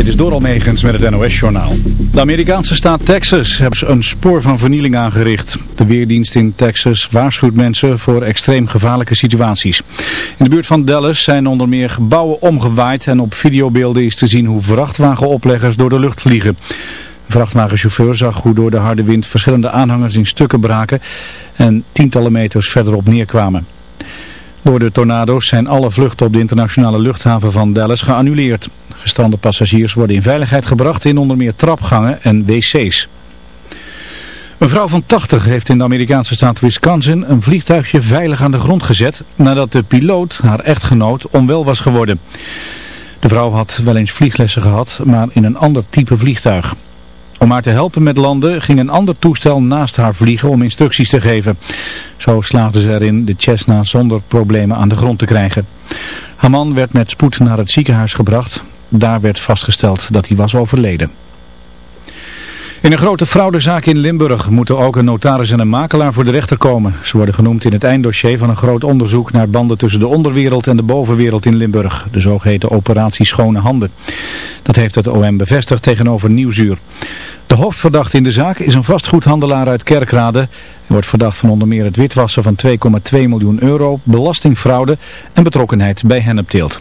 Dit is Doral Megens met het NOS-journaal. De Amerikaanse staat Texas hebben een spoor van vernieling aangericht. De Weerdienst in Texas waarschuwt mensen voor extreem gevaarlijke situaties. In de buurt van Dallas zijn onder meer gebouwen omgewaaid en op videobeelden is te zien hoe vrachtwagenopleggers door de lucht vliegen. De vrachtwagenchauffeur zag hoe door de harde wind verschillende aanhangers in stukken braken en tientallen meters verderop neerkwamen. Door de tornado's zijn alle vluchten op de internationale luchthaven van Dallas geannuleerd. Gestrande passagiers worden in veiligheid gebracht in onder meer trapgangen en wc's. Een vrouw van 80 heeft in de Amerikaanse staat Wisconsin een vliegtuigje veilig aan de grond gezet nadat de piloot, haar echtgenoot, onwel was geworden. De vrouw had wel eens vlieglessen gehad, maar in een ander type vliegtuig. Om haar te helpen met landen ging een ander toestel naast haar vliegen om instructies te geven. Zo slaagde ze erin de Cessna zonder problemen aan de grond te krijgen. Haar man werd met spoed naar het ziekenhuis gebracht. Daar werd vastgesteld dat hij was overleden. In een grote fraudezaak in Limburg moeten ook een notaris en een makelaar voor de rechter komen. Ze worden genoemd in het einddossier van een groot onderzoek naar banden tussen de onderwereld en de bovenwereld in Limburg. De zogeheten operatie Schone Handen. Dat heeft het OM bevestigd tegenover Nieuwsuur. De hoofdverdachte in de zaak is een vastgoedhandelaar uit Kerkrade. Hij wordt verdacht van onder meer het witwassen van 2,2 miljoen euro, belastingfraude en betrokkenheid bij hennepteelt.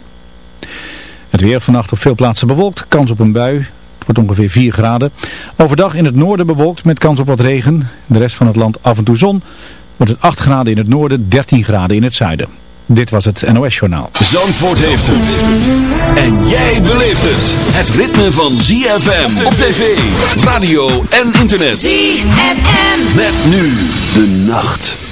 Het weer vannacht op veel plaatsen bewolkt, kans op een bui. Wordt ongeveer 4 graden. Overdag in het noorden bewolkt met kans op wat regen. De rest van het land af en toe zon. Wordt het 8 graden in het noorden, 13 graden in het zuiden. Dit was het NOS Journaal. Zandvoort heeft het. En jij beleeft het. Het ritme van ZFM op tv, radio en internet. ZFM. Met nu de nacht.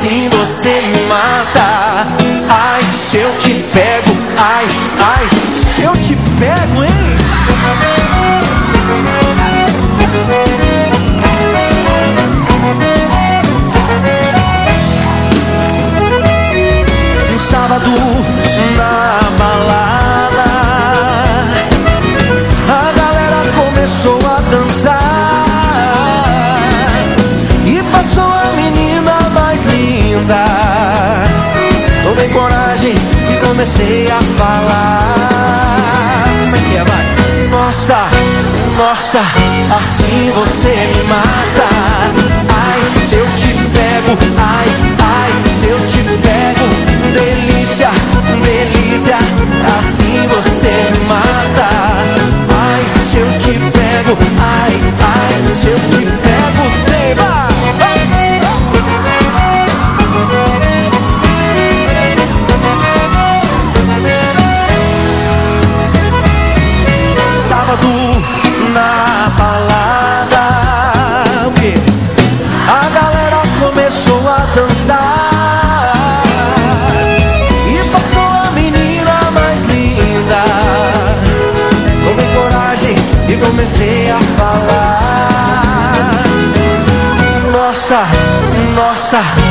Assim Assim você me mata. nossa.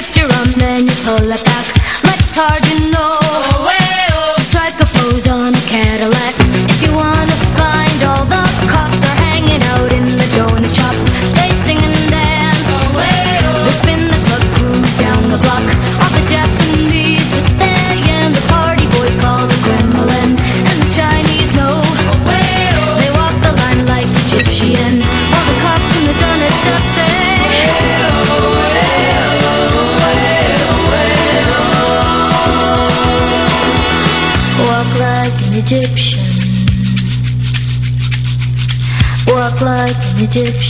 shift your own then you pull it back Egyptian.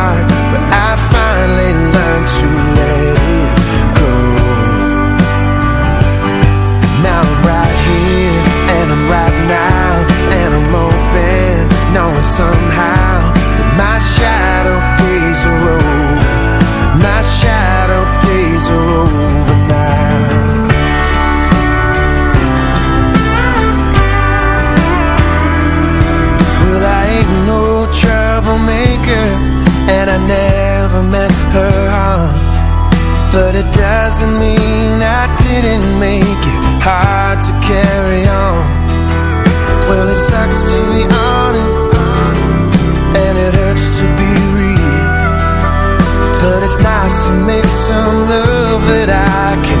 some love that I can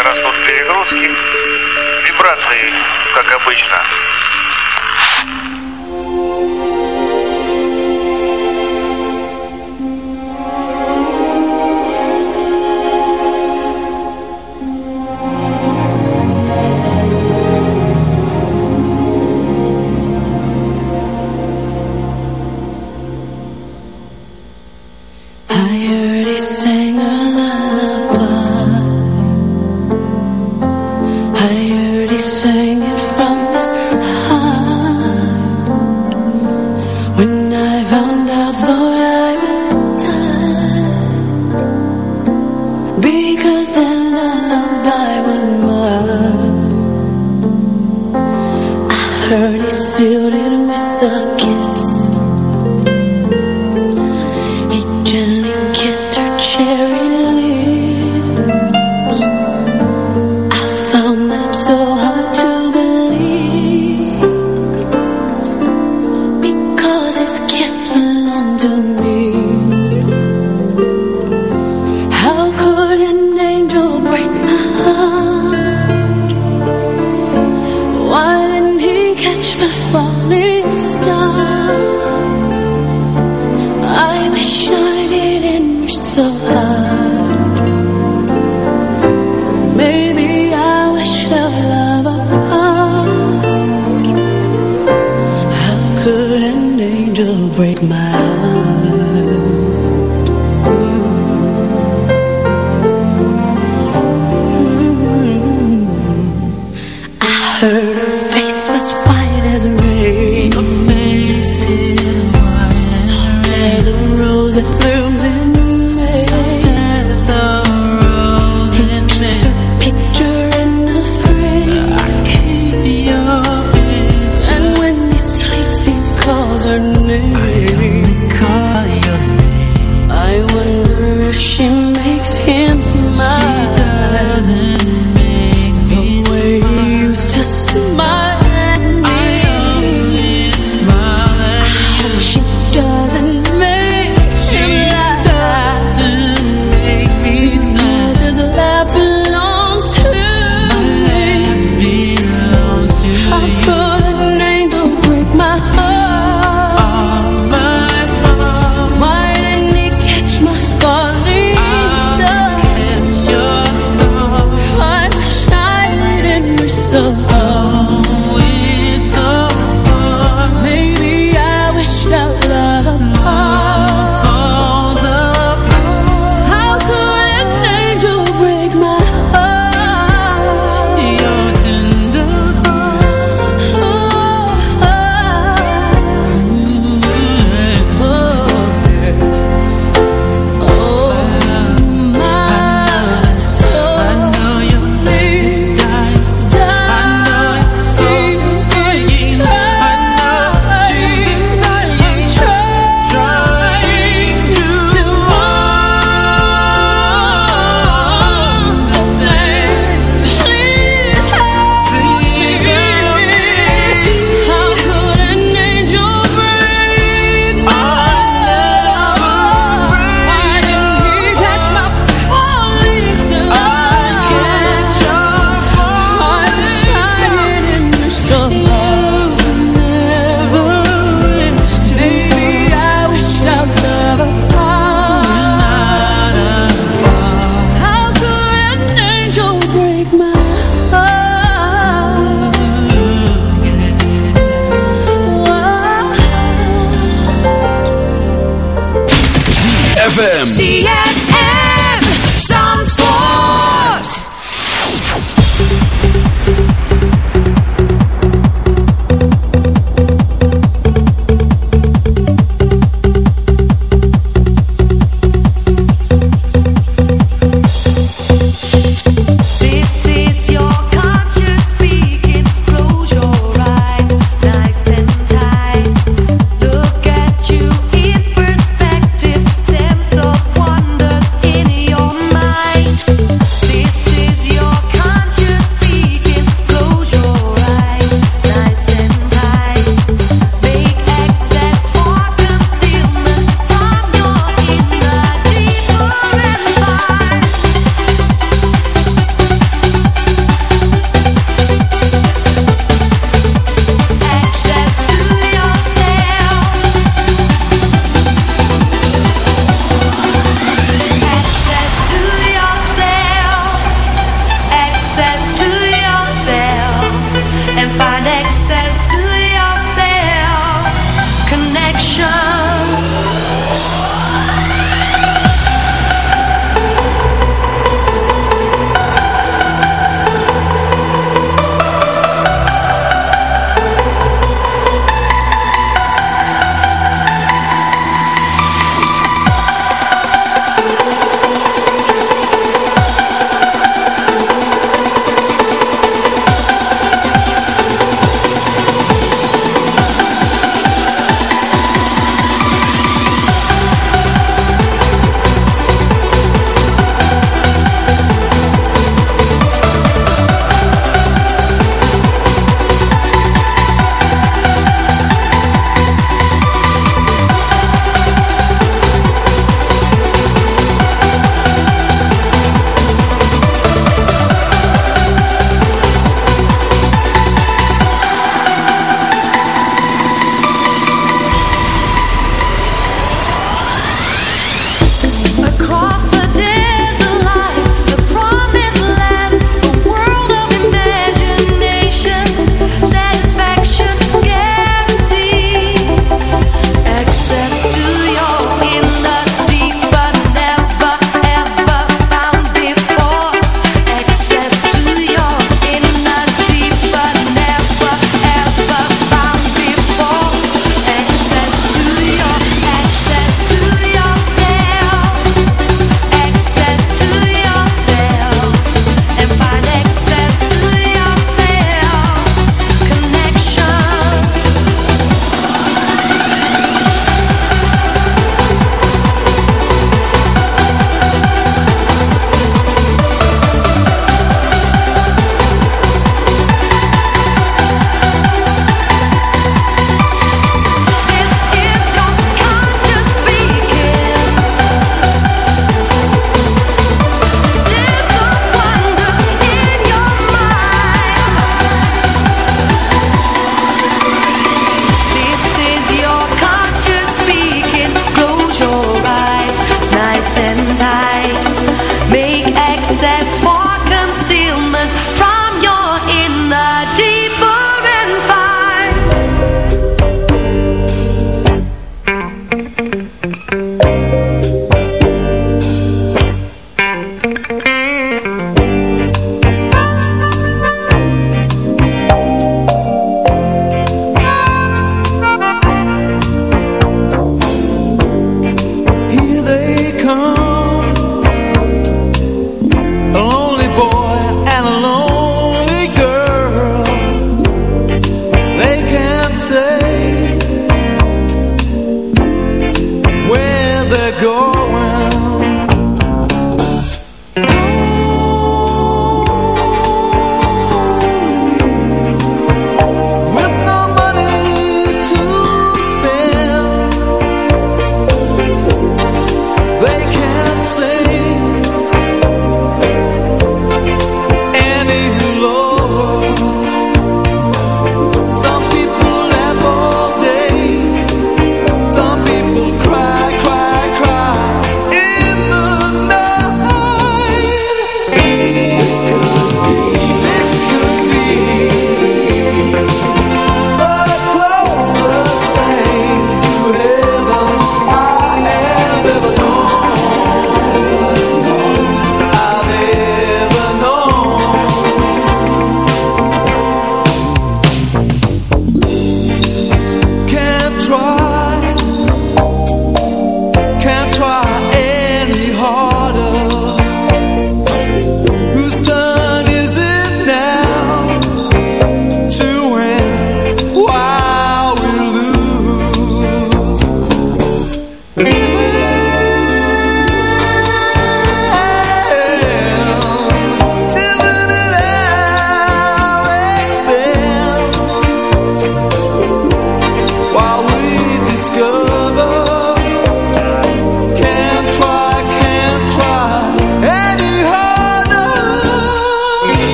растут перегрузки, вибрации, как обычно,